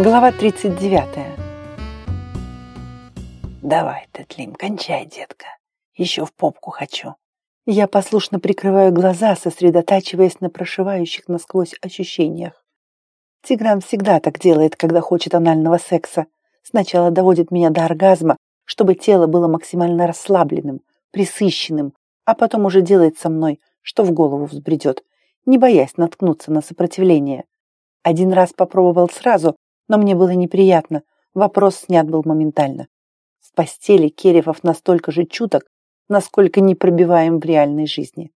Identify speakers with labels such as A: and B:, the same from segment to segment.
A: Глава 39. «Давай, Тетлим, кончай, детка. Еще в попку хочу». Я послушно прикрываю глаза, сосредотачиваясь на прошивающих насквозь ощущениях. Тигран всегда так делает, когда хочет анального секса. Сначала доводит меня до оргазма, чтобы тело было максимально расслабленным, присыщенным, а потом уже делает со мной, что в голову взбредет, не боясь наткнуться на сопротивление. Один раз попробовал сразу, но мне было неприятно. Вопрос снят был моментально. В постели Керевов настолько же чуток, насколько непробиваем в реальной жизни.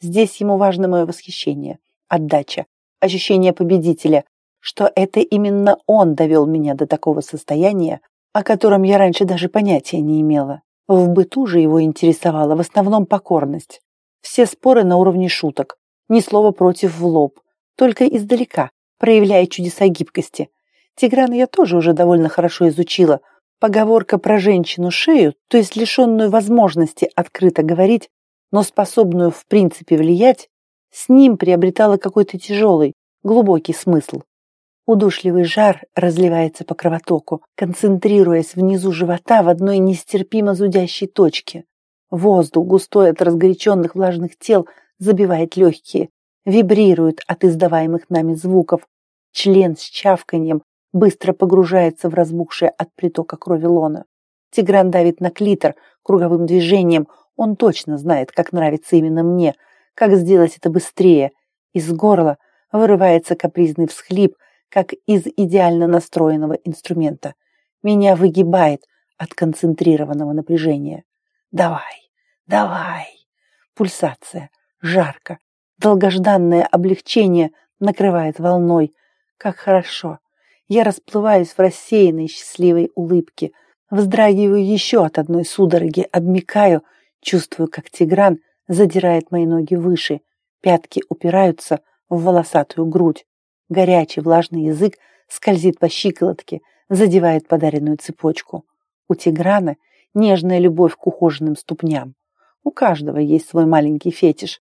A: Здесь ему важно мое восхищение, отдача, ощущение победителя, что это именно он довел меня до такого состояния, о котором я раньше даже понятия не имела. В быту же его интересовала в основном покорность. Все споры на уровне шуток, ни слова против в лоб, только издалека, проявляя чудеса гибкости, Тиграна я тоже уже довольно хорошо изучила. Поговорка про женщину-шею, то есть лишенную возможности открыто говорить, но способную в принципе влиять, с ним приобретала какой-то тяжелый, глубокий смысл. Удушливый жар разливается по кровотоку, концентрируясь внизу живота в одной нестерпимо зудящей точке. Воздух, густой от разгоряченных влажных тел, забивает легкие, вибрирует от издаваемых нами звуков. Член с чавканьем быстро погружается в разбухшее от притока крови лона. Тигран давит на клитор круговым движением. Он точно знает, как нравится именно мне, как сделать это быстрее. Из горла вырывается капризный всхлип, как из идеально настроенного инструмента. Меня выгибает от концентрированного напряжения. Давай, давай. Пульсация, жарко, долгожданное облегчение накрывает волной. Как хорошо, я расплываюсь в рассеянной счастливой улыбке, вздрагиваю еще от одной судороги, обмикаю, чувствую, как Тигран задирает мои ноги выше, пятки упираются в волосатую грудь. Горячий влажный язык скользит по щиколотке, задевает подаренную цепочку. У Тиграна нежная любовь к ухоженным ступням. У каждого есть свой маленький фетиш.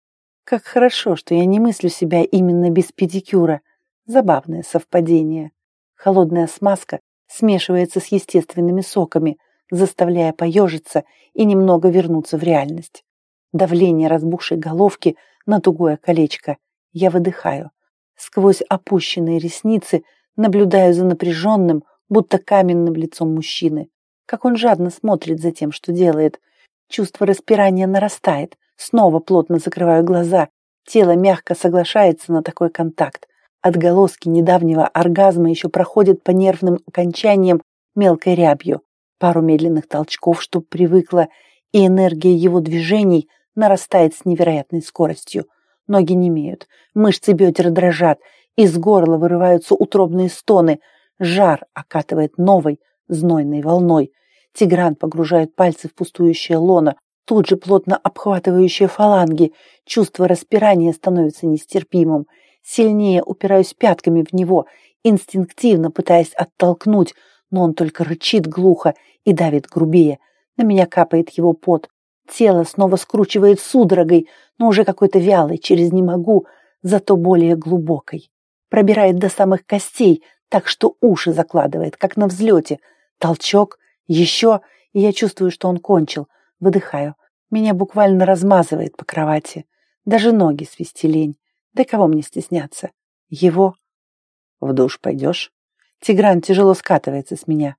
A: Как хорошо, что я не мыслю себя именно без педикюра. Забавное совпадение. Холодная смазка смешивается с естественными соками, заставляя поежиться и немного вернуться в реальность. Давление разбухшей головки на тугое колечко. Я выдыхаю. Сквозь опущенные ресницы наблюдаю за напряженным, будто каменным лицом мужчины. Как он жадно смотрит за тем, что делает. Чувство распирания нарастает. Снова плотно закрываю глаза. Тело мягко соглашается на такой контакт. Отголоски недавнего оргазма еще проходят по нервным окончаниям мелкой рябью. Пару медленных толчков, чтоб привыкла, и энергия его движений нарастает с невероятной скоростью. Ноги немеют, мышцы бедер дрожат, из горла вырываются утробные стоны, жар окатывает новой, знойной волной. Тигран погружает пальцы в пустующее лоно, тут же плотно обхватывающие фаланги. Чувство распирания становится нестерпимым. Сильнее упираюсь пятками в него, инстинктивно пытаясь оттолкнуть, но он только рычит глухо и давит грубее. На меня капает его пот. Тело снова скручивает судорогой, но уже какой-то вялой, через «не могу», зато более глубокой. Пробирает до самых костей, так что уши закладывает, как на взлете. Толчок, еще, и я чувствую, что он кончил. Выдыхаю. Меня буквально размазывает по кровати. Даже ноги свести лень. Да кого мне стесняться? Его? В душ пойдешь? Тигран тяжело скатывается с меня.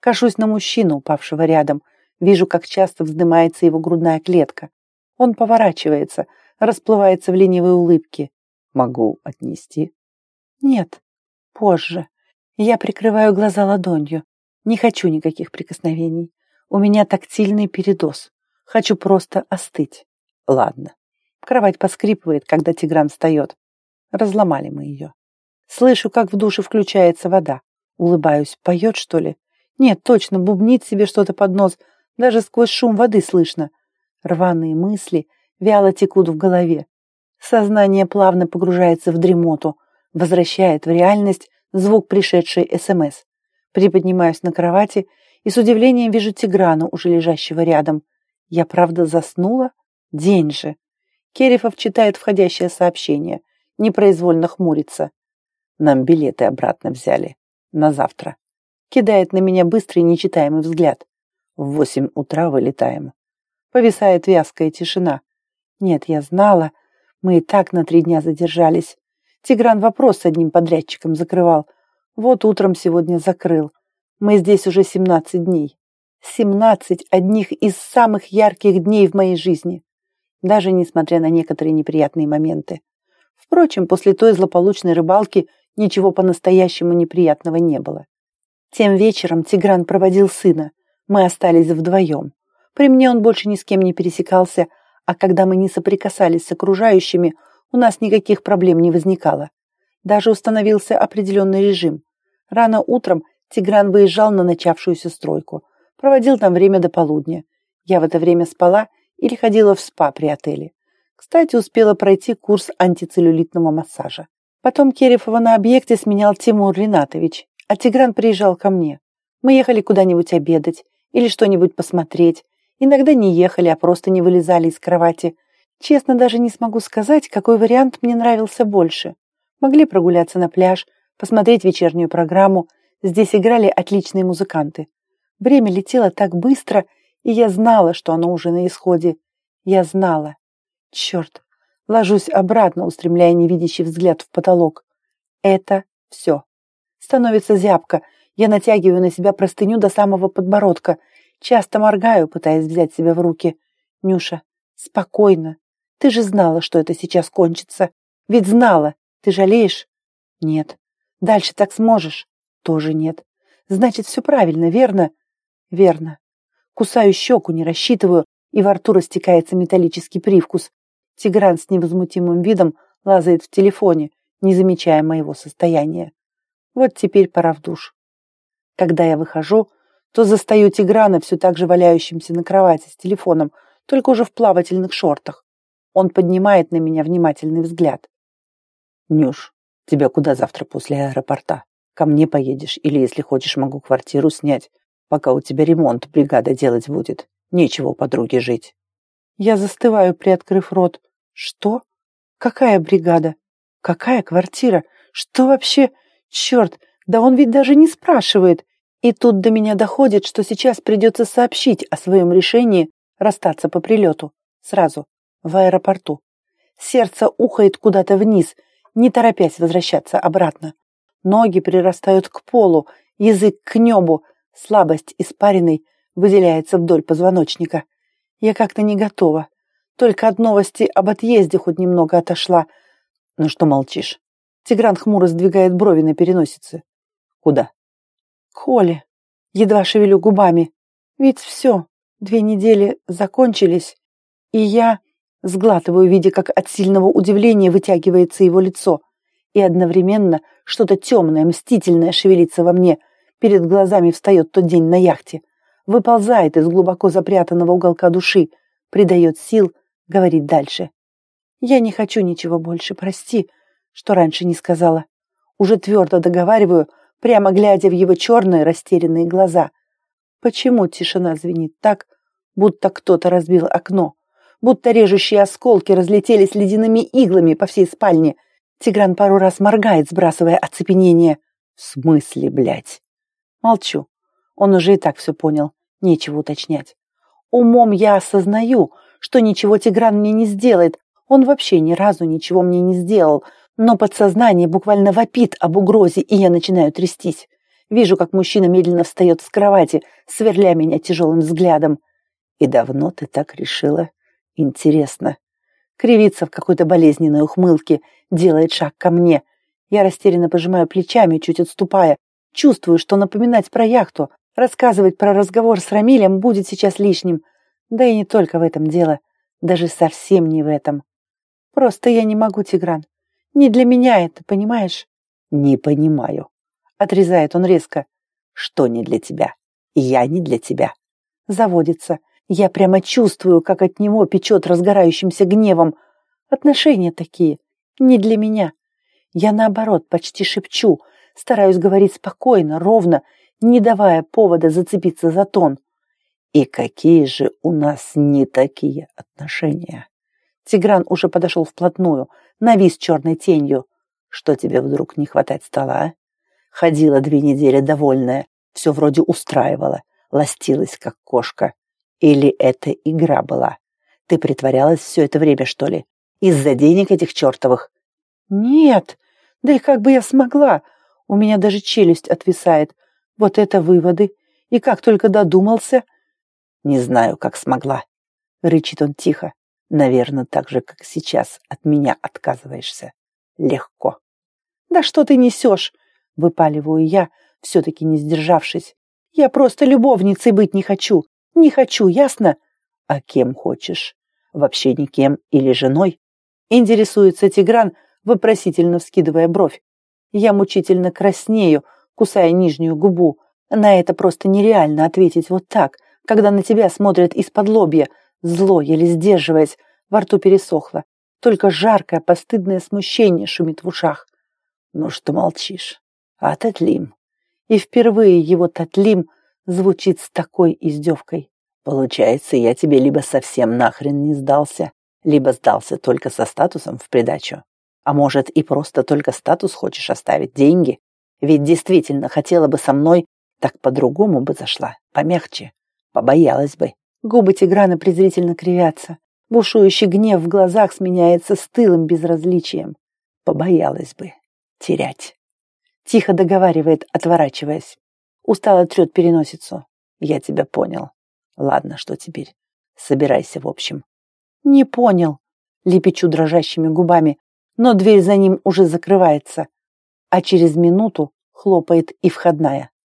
A: Кашусь на мужчину, упавшего рядом. Вижу, как часто вздымается его грудная клетка. Он поворачивается, расплывается в ленивой улыбке. Могу отнести? Нет, позже. Я прикрываю глаза ладонью. Не хочу никаких прикосновений. У меня тактильный передоз. Хочу просто остыть. Ладно. Кровать поскрипывает, когда Тигран встает. Разломали мы ее. Слышу, как в душе включается вода. Улыбаюсь. Поет, что ли? Нет, точно, бубнит себе что-то под нос. Даже сквозь шум воды слышно. Рваные мысли вяло текут в голове. Сознание плавно погружается в дремоту, возвращает в реальность звук пришедшей СМС. Приподнимаюсь на кровати и с удивлением вижу Тиграну, уже лежащего рядом. Я правда заснула? День же. Керифов читает входящее сообщение. Непроизвольно хмурится. Нам билеты обратно взяли. На завтра. Кидает на меня быстрый нечитаемый взгляд. В восемь утра вылетаем. Повисает вязкая тишина. Нет, я знала. Мы и так на три дня задержались. Тигран вопрос с одним подрядчиком закрывал. Вот утром сегодня закрыл. Мы здесь уже семнадцать дней. Семнадцать одних из самых ярких дней в моей жизни. Даже несмотря на некоторые неприятные моменты. Впрочем, после той злополучной рыбалки ничего по-настоящему неприятного не было. Тем вечером Тигран проводил сына. Мы остались вдвоем. При мне он больше ни с кем не пересекался, а когда мы не соприкасались с окружающими, у нас никаких проблем не возникало. Даже установился определенный режим. Рано утром Тигран выезжал на начавшуюся стройку. Проводил там время до полудня. Я в это время спала или ходила в спа при отеле. Кстати, успела пройти курс антицеллюлитного массажа. Потом Керефова на объекте сменял Тимур Ринатович, а Тигран приезжал ко мне. Мы ехали куда-нибудь обедать или что-нибудь посмотреть. Иногда не ехали, а просто не вылезали из кровати. Честно, даже не смогу сказать, какой вариант мне нравился больше. Могли прогуляться на пляж, посмотреть вечернюю программу. Здесь играли отличные музыканты. Время летело так быстро, и я знала, что оно уже на исходе. Я знала. Черт, ложусь обратно, устремляя невидящий взгляд в потолок. Это все. Становится зябко. Я натягиваю на себя простыню до самого подбородка. Часто моргаю, пытаясь взять себя в руки. Нюша, спокойно. Ты же знала, что это сейчас кончится. Ведь знала. Ты жалеешь? Нет. Дальше так сможешь? Тоже нет. Значит, все правильно, верно? Верно. Кусаю щеку, не рассчитываю, и во рту растекается металлический привкус. Тигран с невозмутимым видом лазает в телефоне, не замечая моего состояния. Вот теперь пора в душ. Когда я выхожу, то застаю Тиграна все так же валяющимся на кровати с телефоном, только уже в плавательных шортах. Он поднимает на меня внимательный взгляд. «Нюш, тебя куда завтра после аэропорта? Ко мне поедешь или, если хочешь, могу квартиру снять, пока у тебя ремонт бригада делать будет. Нечего подруги жить». Я застываю, приоткрыв рот. «Что? Какая бригада? Какая квартира? Что вообще? Черт, да он ведь даже не спрашивает. И тут до меня доходит, что сейчас придется сообщить о своем решении расстаться по прилету. Сразу. В аэропорту. Сердце ухает куда-то вниз, не торопясь возвращаться обратно. Ноги прирастают к полу, язык к небу, слабость испаренной выделяется вдоль позвоночника. Я как-то не готова. Только от новости об отъезде хоть немного отошла. Ну что молчишь? Тигран хмуро сдвигает брови на переносице. Куда? К Холе. Едва шевелю губами. Ведь все, две недели закончились, и я сглатываю, видя, как от сильного удивления вытягивается его лицо, и одновременно что-то темное, мстительное шевелится во мне. Перед глазами встает тот день на яхте. Выползает из глубоко запрятанного уголка души, придает сил, говорит дальше. «Я не хочу ничего больше, прости, что раньше не сказала. Уже твердо договариваю, прямо глядя в его черные растерянные глаза. Почему тишина звенит так, будто кто-то разбил окно, будто режущие осколки разлетелись ледяными иглами по всей спальне. Тигран пару раз моргает, сбрасывая оцепенение. В смысле, блядь? Молчу. Он уже и так все понял. Нечего уточнять. Умом я осознаю, что ничего Тигран мне не сделает. Он вообще ни разу ничего мне не сделал но подсознание буквально вопит об угрозе, и я начинаю трястись. Вижу, как мужчина медленно встает с кровати, сверля меня тяжелым взглядом. «И давно ты так решила? Интересно». Кривится в какой-то болезненной ухмылке, делает шаг ко мне. Я растерянно пожимаю плечами, чуть отступая. Чувствую, что напоминать про яхту, рассказывать про разговор с Рамилем будет сейчас лишним. Да и не только в этом дело. Даже совсем не в этом. Просто я не могу, Тигран. Не для меня это, понимаешь? Не понимаю. Отрезает он резко. Что не для тебя? Я не для тебя. Заводится. Я прямо чувствую, как от него печет разгорающимся гневом. Отношения такие. Не для меня. Я, наоборот, почти шепчу, стараюсь говорить спокойно, ровно, не давая повода зацепиться за тон. И какие же у нас не такие отношения? Тигран уже подошел вплотную, навис черной тенью. Что тебе вдруг не хватать стало, а? Ходила две недели довольная, все вроде устраивала, ластилась как кошка. Или это игра была? Ты притворялась все это время, что ли? Из-за денег этих чертовых? Нет, да и как бы я смогла? У меня даже челюсть отвисает. Вот это выводы. И как только додумался... Не знаю, как смогла. Рычит он тихо. Наверное, так же, как сейчас от меня отказываешься. Легко. Да что ты несешь? Выпаливаю я, все-таки не сдержавшись. Я просто любовницей быть не хочу. Не хочу, ясно? А кем хочешь? Вообще никем или женой? Интересуется Тигран, вопросительно вскидывая бровь. Я мучительно краснею, кусая нижнюю губу. На это просто нереально ответить вот так, когда на тебя смотрят из-под лобья, зло, еле сдерживаясь, во рту пересохло. Только жаркое, постыдное смущение шумит в ушах. Ну что молчишь? А Татлим? И впервые его Татлим звучит с такой издевкой. Получается, я тебе либо совсем нахрен не сдался, либо сдался только со статусом в придачу. А может, и просто только статус хочешь оставить, деньги? Ведь действительно хотела бы со мной, так по-другому бы зашла, помягче. Побоялась бы. Губы Тиграна презрительно кривятся. Бушующий гнев в глазах сменяется стылым безразличием. Побоялась бы. Терять. Тихо договаривает, отворачиваясь. Устало трет переносицу. Я тебя понял. Ладно, что теперь? Собирайся, в общем. Не понял. Лепечу дрожащими губами, но дверь за ним уже закрывается, а через минуту хлопает и входная.